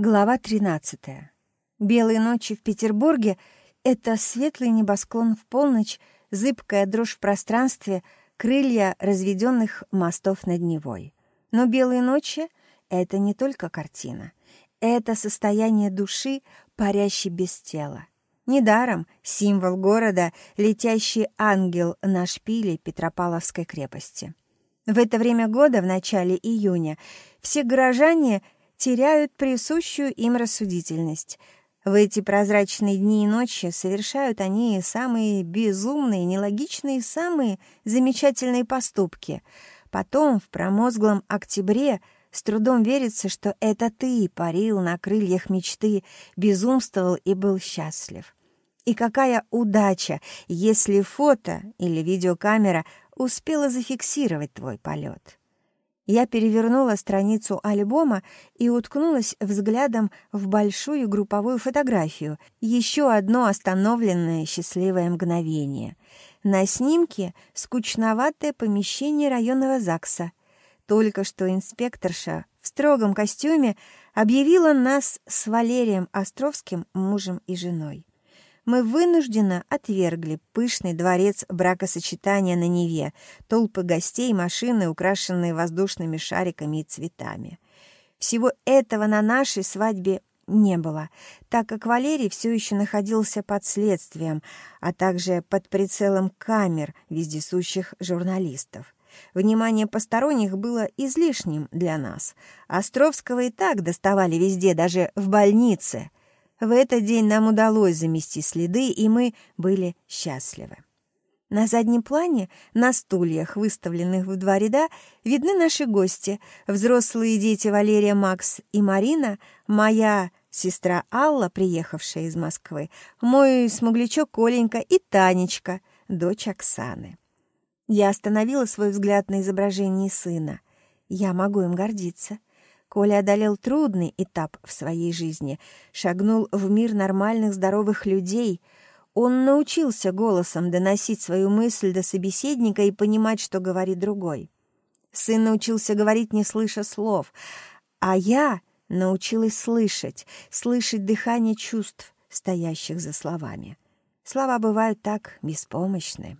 Глава 13. Белые ночи в Петербурге — это светлый небосклон в полночь, зыбкая дрожь в пространстве, крылья разведенных мостов над Невой. Но белые ночи — это не только картина. Это состояние души, парящей без тела. Недаром символ города — летящий ангел на шпиле Петропавловской крепости. В это время года, в начале июня, все горожане — теряют присущую им рассудительность. В эти прозрачные дни и ночи совершают они самые безумные, нелогичные, самые замечательные поступки. Потом, в промозглом октябре, с трудом верится, что это ты парил на крыльях мечты, безумствовал и был счастлив. И какая удача, если фото или видеокамера успела зафиксировать твой полет. Я перевернула страницу альбома и уткнулась взглядом в большую групповую фотографию. Еще одно остановленное счастливое мгновение. На снимке скучноватое помещение районного ЗАГСа. Только что инспекторша в строгом костюме объявила нас с Валерием Островским мужем и женой мы вынужденно отвергли пышный дворец бракосочетания на Неве, толпы гостей, машины, украшенные воздушными шариками и цветами. Всего этого на нашей свадьбе не было, так как Валерий все еще находился под следствием, а также под прицелом камер вездесущих журналистов. Внимание посторонних было излишним для нас. Островского и так доставали везде, даже в больнице. В этот день нам удалось замести следы, и мы были счастливы. На заднем плане, на стульях, выставленных в два ряда, видны наши гости, взрослые дети Валерия Макс и Марина, моя сестра Алла, приехавшая из Москвы, мой смуглячок Коленька и Танечка, дочь Оксаны. Я остановила свой взгляд на изображении сына. Я могу им гордиться. Коля одолел трудный этап в своей жизни, шагнул в мир нормальных здоровых людей. Он научился голосом доносить свою мысль до собеседника и понимать, что говорит другой. Сын научился говорить, не слыша слов, а я научилась слышать, слышать дыхание чувств, стоящих за словами. Слова бывают так беспомощны.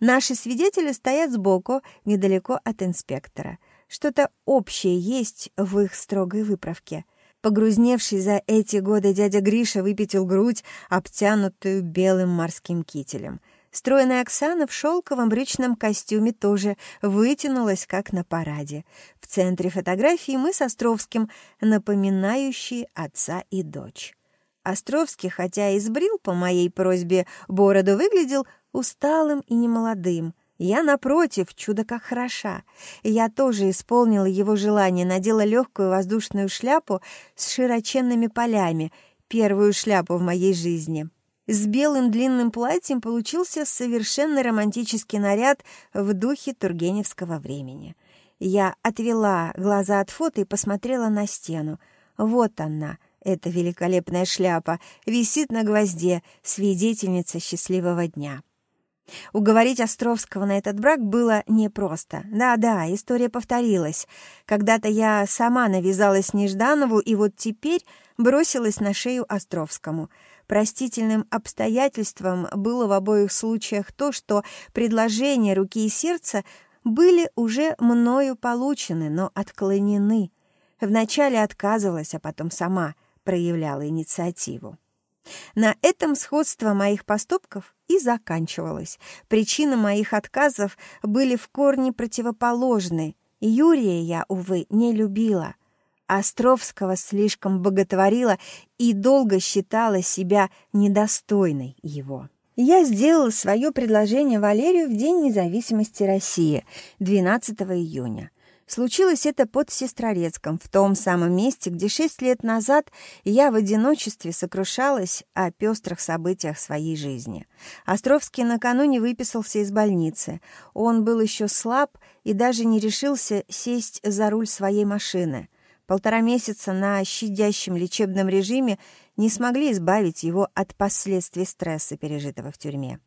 Наши свидетели стоят сбоку, недалеко от инспектора — что-то общее есть в их строгой выправке. Погрузневший за эти годы дядя Гриша выпятил грудь, обтянутую белым морским кителем. Стройная Оксана в шелковом брючном костюме тоже вытянулась, как на параде. В центре фотографии мы с Островским, напоминающие отца и дочь. Островский, хотя и сбрил по моей просьбе бороду, выглядел усталым и немолодым. Я, напротив, чудо как хороша. Я тоже исполнила его желание, надела легкую воздушную шляпу с широченными полями, первую шляпу в моей жизни. С белым длинным платьем получился совершенно романтический наряд в духе тургеневского времени. Я отвела глаза от фото и посмотрела на стену. Вот она, эта великолепная шляпа, висит на гвозде, свидетельница счастливого дня. Уговорить Островского на этот брак было непросто. Да-да, история повторилась. Когда-то я сама навязалась Нежданову, и вот теперь бросилась на шею Островскому. Простительным обстоятельством было в обоих случаях то, что предложения руки и сердца были уже мною получены, но отклонены. Вначале отказывалась, а потом сама проявляла инициативу. На этом сходство моих поступков и заканчивалось. Причины моих отказов были в корне противоположны. Юрия я, увы, не любила. Островского слишком боготворила и долго считала себя недостойной его. Я сделала свое предложение Валерию в День независимости России, 12 июня. Случилось это под Сестрорецком, в том самом месте, где шесть лет назад я в одиночестве сокрушалась о пестрых событиях своей жизни. Островский накануне выписался из больницы. Он был еще слаб и даже не решился сесть за руль своей машины. Полтора месяца на щадящем лечебном режиме не смогли избавить его от последствий стресса, пережитого в тюрьме.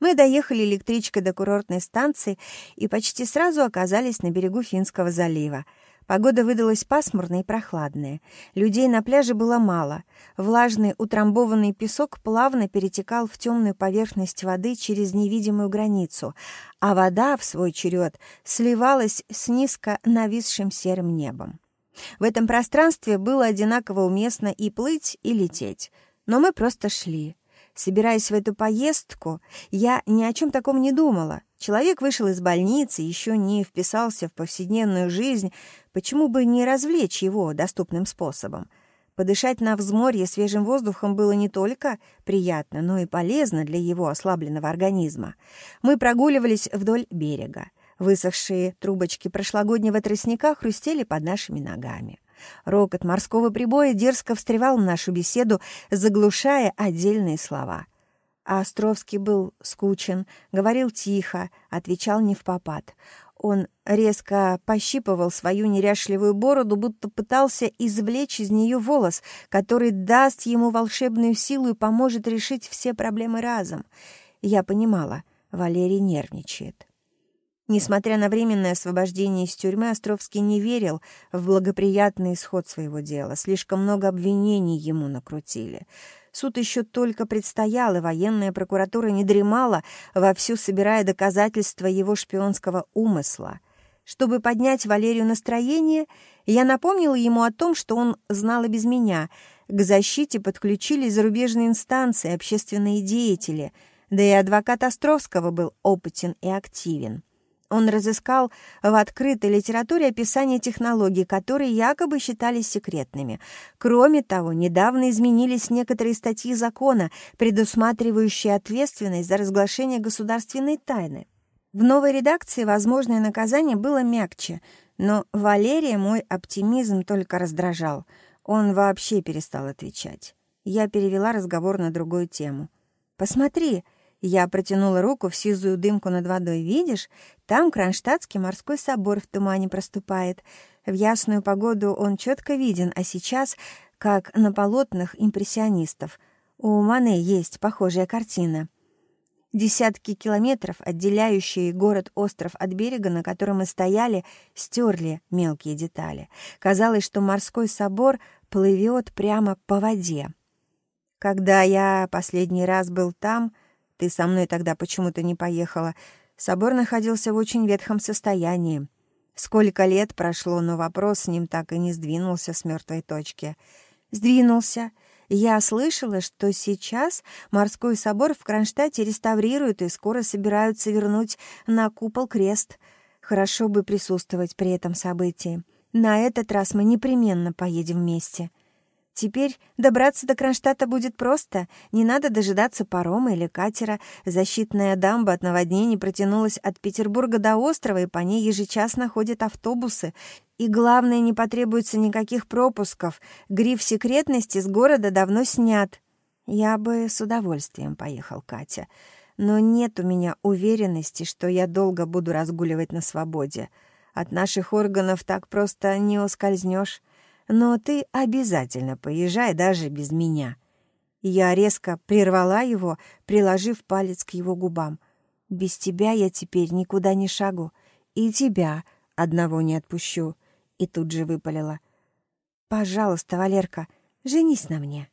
Мы доехали электричкой до курортной станции и почти сразу оказались на берегу Финского залива. Погода выдалась пасмурная и прохладная. Людей на пляже было мало. Влажный утрамбованный песок плавно перетекал в темную поверхность воды через невидимую границу, а вода, в свой черед, сливалась с низко нависшим серым небом. В этом пространстве было одинаково уместно и плыть, и лететь. Но мы просто шли. Собираясь в эту поездку, я ни о чем таком не думала. Человек вышел из больницы, еще не вписался в повседневную жизнь, почему бы не развлечь его доступным способом? Подышать на взморье свежим воздухом было не только приятно, но и полезно для его ослабленного организма. Мы прогуливались вдоль берега. Высохшие трубочки прошлогоднего тростника хрустели под нашими ногами. Рокот морского прибоя дерзко встревал в нашу беседу, заглушая отдельные слова. А Островский был скучен, говорил тихо, отвечал не в попад. Он резко пощипывал свою неряшливую бороду, будто пытался извлечь из нее волос, который даст ему волшебную силу и поможет решить все проблемы разом. Я понимала, Валерий нервничает. Несмотря на временное освобождение из тюрьмы, Островский не верил в благоприятный исход своего дела. Слишком много обвинений ему накрутили. Суд еще только предстоял, и военная прокуратура не дремала, вовсю собирая доказательства его шпионского умысла. Чтобы поднять Валерию настроение, я напомнила ему о том, что он знал и без меня. К защите подключились зарубежные инстанции, общественные деятели, да и адвокат Островского был опытен и активен. Он разыскал в открытой литературе описание технологий, которые якобы считались секретными. Кроме того, недавно изменились некоторые статьи закона, предусматривающие ответственность за разглашение государственной тайны. В новой редакции возможное наказание было мягче, но Валерия мой оптимизм только раздражал. Он вообще перестал отвечать. Я перевела разговор на другую тему. «Посмотри!» Я протянула руку в сизую дымку над водой. «Видишь? Там Кронштадтский морской собор в тумане проступает. В ясную погоду он четко виден, а сейчас, как на полотнах импрессионистов. У Мане есть похожая картина». Десятки километров, отделяющие город-остров от берега, на котором мы стояли, стерли мелкие детали. Казалось, что морской собор плывет прямо по воде. Когда я последний раз был там, ты со мной тогда почему-то не поехала. Собор находился в очень ветхом состоянии. Сколько лет прошло, но вопрос с ним так и не сдвинулся с мертвой точки. Сдвинулся. Я слышала, что сейчас морской собор в Кронштадте реставрируют и скоро собираются вернуть на купол крест. Хорошо бы присутствовать при этом событии. На этот раз мы непременно поедем вместе. Теперь добраться до Кронштадта будет просто. Не надо дожидаться парома или катера. Защитная дамба от наводнений протянулась от Петербурга до острова, и по ней ежечасно ходят автобусы. И главное, не потребуется никаких пропусков. Гриф секретности с города давно снят. Я бы с удовольствием поехал, Катя. Но нет у меня уверенности, что я долго буду разгуливать на свободе. От наших органов так просто не ускользнешь. Но ты обязательно поезжай даже без меня». Я резко прервала его, приложив палец к его губам. «Без тебя я теперь никуда не шагу, и тебя одного не отпущу». И тут же выпалила. «Пожалуйста, Валерка, женись на мне».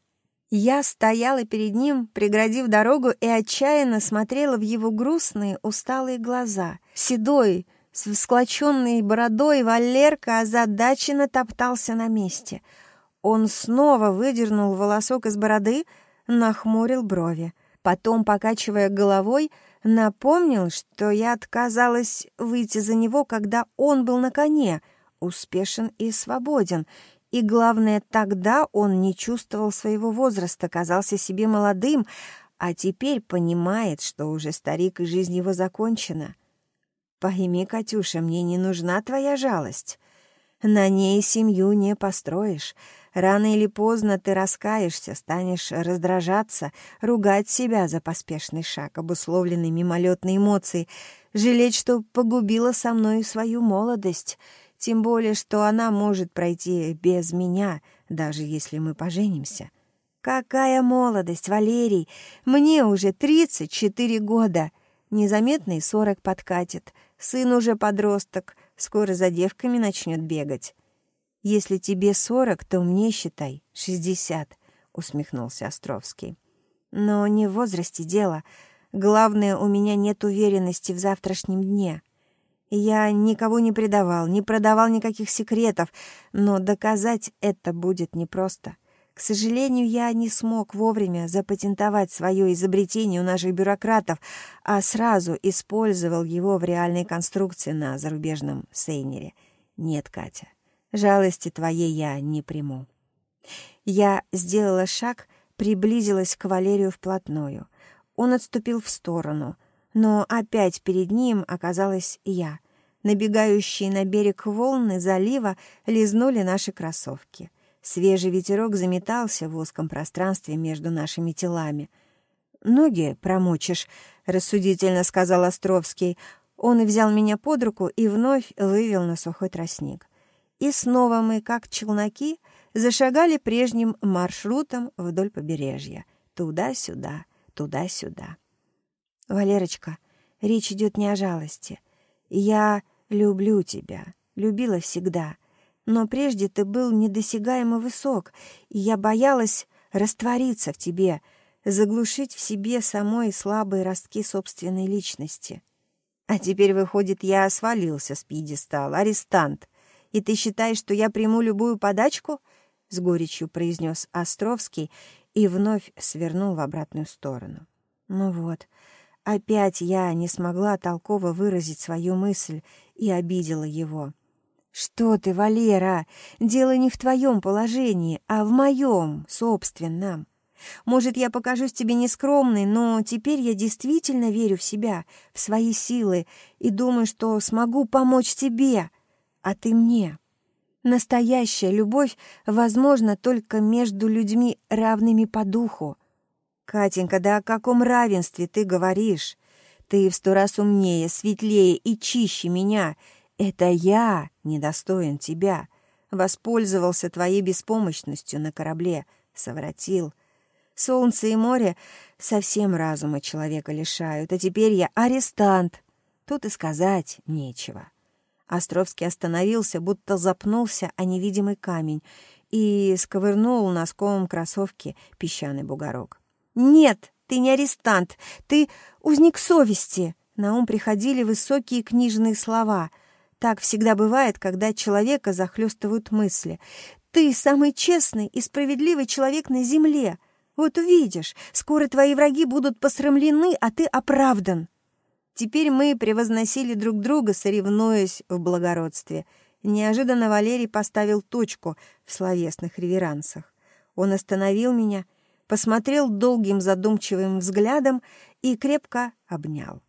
Я стояла перед ним, преградив дорогу, и отчаянно смотрела в его грустные, усталые глаза. Седой, с всклоченной бородой Валерка озадаченно топтался на месте. Он снова выдернул волосок из бороды, нахмурил брови. Потом, покачивая головой, напомнил, что я отказалась выйти за него, когда он был на коне, успешен и свободен. И главное, тогда он не чувствовал своего возраста, казался себе молодым, а теперь понимает, что уже старик и жизнь его закончена. Пойми, Катюша, мне не нужна твоя жалость. На ней семью не построишь. Рано или поздно ты раскаешься, станешь раздражаться, ругать себя за поспешный шаг, обусловленный мимолетной эмоцией, жалеть, что погубила со мной свою молодость, тем более, что она может пройти без меня, даже если мы поженимся. Какая молодость, Валерий! Мне уже тридцать четыре года. Незаметный сорок подкатит — Сын уже подросток, скоро за девками начнет бегать. Если тебе сорок, то мне, считай, шестьдесят, усмехнулся Островский. Но не в возрасте дело. Главное, у меня нет уверенности в завтрашнем дне. Я никого не предавал, не продавал никаких секретов, но доказать это будет непросто. К сожалению, я не смог вовремя запатентовать свое изобретение у наших бюрократов, а сразу использовал его в реальной конструкции на зарубежном сейнере. Нет, Катя, жалости твоей я не приму. Я сделала шаг, приблизилась к Валерию вплотную. Он отступил в сторону, но опять перед ним оказалась я. Набегающие на берег волны залива лизнули наши кроссовки. Свежий ветерок заметался в узком пространстве между нашими телами. «Ноги промочишь», — рассудительно сказал Островский. Он взял меня под руку и вновь вывел на сухой тростник. И снова мы, как челноки, зашагали прежним маршрутом вдоль побережья. Туда-сюда, туда-сюда. «Валерочка, речь идет не о жалости. Я люблю тебя, любила всегда» но прежде ты был недосягаемо высок, и я боялась раствориться в тебе, заглушить в себе самой слабые ростки собственной личности. А теперь, выходит, я свалился с пьедестала, арестант, и ты считаешь, что я приму любую подачку?» — с горечью произнес Островский и вновь свернул в обратную сторону. «Ну вот, опять я не смогла толково выразить свою мысль и обидела его». «Что ты, Валера? Дело не в твоем положении, а в моем, собственном. Может, я покажусь тебе нескромной, но теперь я действительно верю в себя, в свои силы и думаю, что смогу помочь тебе, а ты мне. Настоящая любовь возможна только между людьми, равными по духу. Катенька, да о каком равенстве ты говоришь? Ты в сто раз умнее, светлее и чище меня — это я недостоин тебя, воспользовался твоей беспомощностью на корабле, совратил. Солнце и море совсем разума человека лишают, а теперь я арестант. Тут и сказать нечего. Островский остановился, будто запнулся о невидимый камень и сковырнул носком кроссовки песчаный бугорок. «Нет, ты не арестант, ты узник совести!» На ум приходили высокие книжные слова — так всегда бывает, когда человека захлестывают мысли. Ты самый честный и справедливый человек на земле. Вот увидишь, скоро твои враги будут посрамлены, а ты оправдан. Теперь мы превозносили друг друга, соревнуясь в благородстве. Неожиданно Валерий поставил точку в словесных реверансах. Он остановил меня, посмотрел долгим задумчивым взглядом и крепко обнял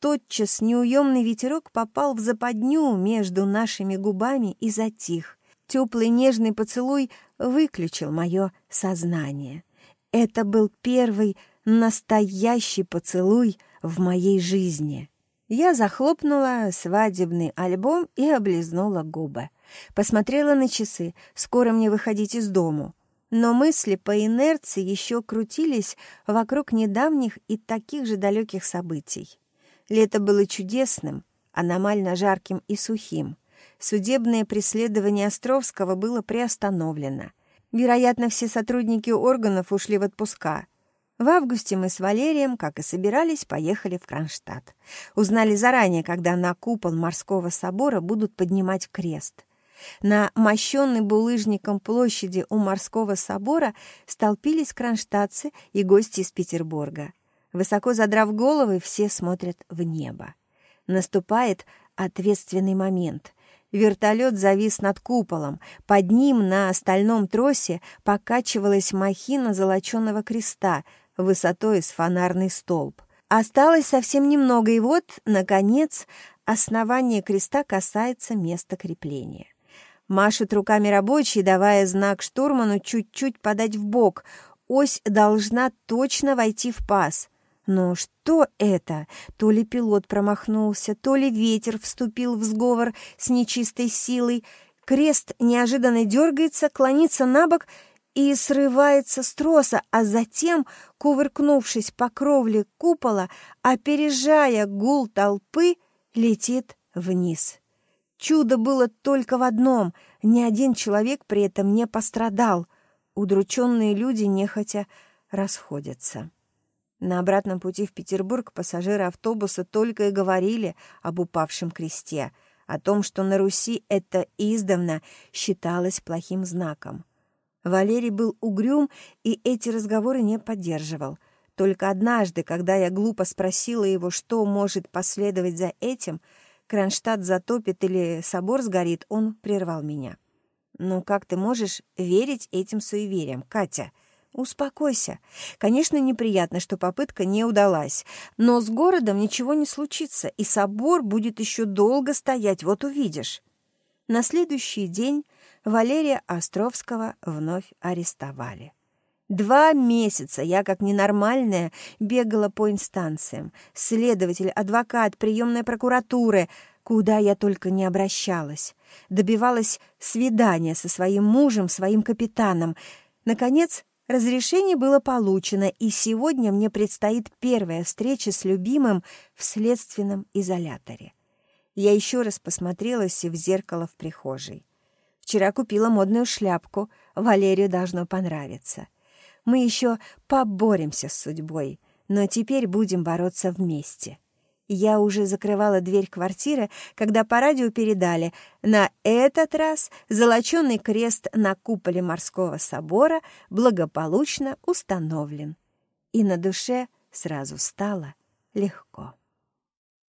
тотчас неуемный ветерок попал в западню между нашими губами и затих. Теплый нежный поцелуй выключил мое сознание. Это был первый настоящий поцелуй в моей жизни. Я захлопнула свадебный альбом и облизнула губы. Посмотрела на часы, скоро мне выходить из дому. Но мысли по инерции еще крутились вокруг недавних и таких же далеких событий. Лето было чудесным, аномально жарким и сухим. Судебное преследование Островского было приостановлено. Вероятно, все сотрудники органов ушли в отпуска. В августе мы с Валерием, как и собирались, поехали в Кронштадт. Узнали заранее, когда на купол морского собора будут поднимать крест. На мощенной булыжником площади у морского собора столпились кронштадтцы и гости из Петербурга. Высоко задрав головы, все смотрят в небо. Наступает ответственный момент. Вертолет завис над куполом. Под ним на стальном тросе покачивалась махина золоченого креста высотой с фонарный столб. Осталось совсем немного, и вот, наконец, основание креста касается места крепления. Машут руками рабочие, давая знак штурману чуть-чуть подать в бок. Ось должна точно войти в паз. Но что это? То ли пилот промахнулся, то ли ветер вступил в сговор с нечистой силой. Крест неожиданно дергается, клонится на бок и срывается с троса, а затем, кувыркнувшись по кровле купола, опережая гул толпы, летит вниз. Чудо было только в одном — ни один человек при этом не пострадал. Удрученные люди нехотя расходятся. На обратном пути в Петербург пассажиры автобуса только и говорили об упавшем кресте, о том, что на Руси это издавна считалось плохим знаком. Валерий был угрюм и эти разговоры не поддерживал. Только однажды, когда я глупо спросила его, что может последовать за этим, Кронштадт затопит или собор сгорит, он прервал меня. «Ну как ты можешь верить этим суевериям, Катя?» Успокойся. Конечно, неприятно, что попытка не удалась, но с городом ничего не случится, и собор будет еще долго стоять, вот увидишь. На следующий день Валерия Островского вновь арестовали. Два месяца я, как ненормальная, бегала по инстанциям. Следователь, адвокат, приемная прокуратуры, куда я только не обращалась. Добивалась свидания со своим мужем, своим капитаном. Наконец, Разрешение было получено, и сегодня мне предстоит первая встреча с любимым в следственном изоляторе. Я еще раз посмотрелась в зеркало в прихожей. Вчера купила модную шляпку, Валерию должно понравиться. Мы еще поборемся с судьбой, но теперь будем бороться вместе. Я уже закрывала дверь квартиры, когда по радио передали. На этот раз золоченый крест на куполе морского собора благополучно установлен. И на душе сразу стало легко.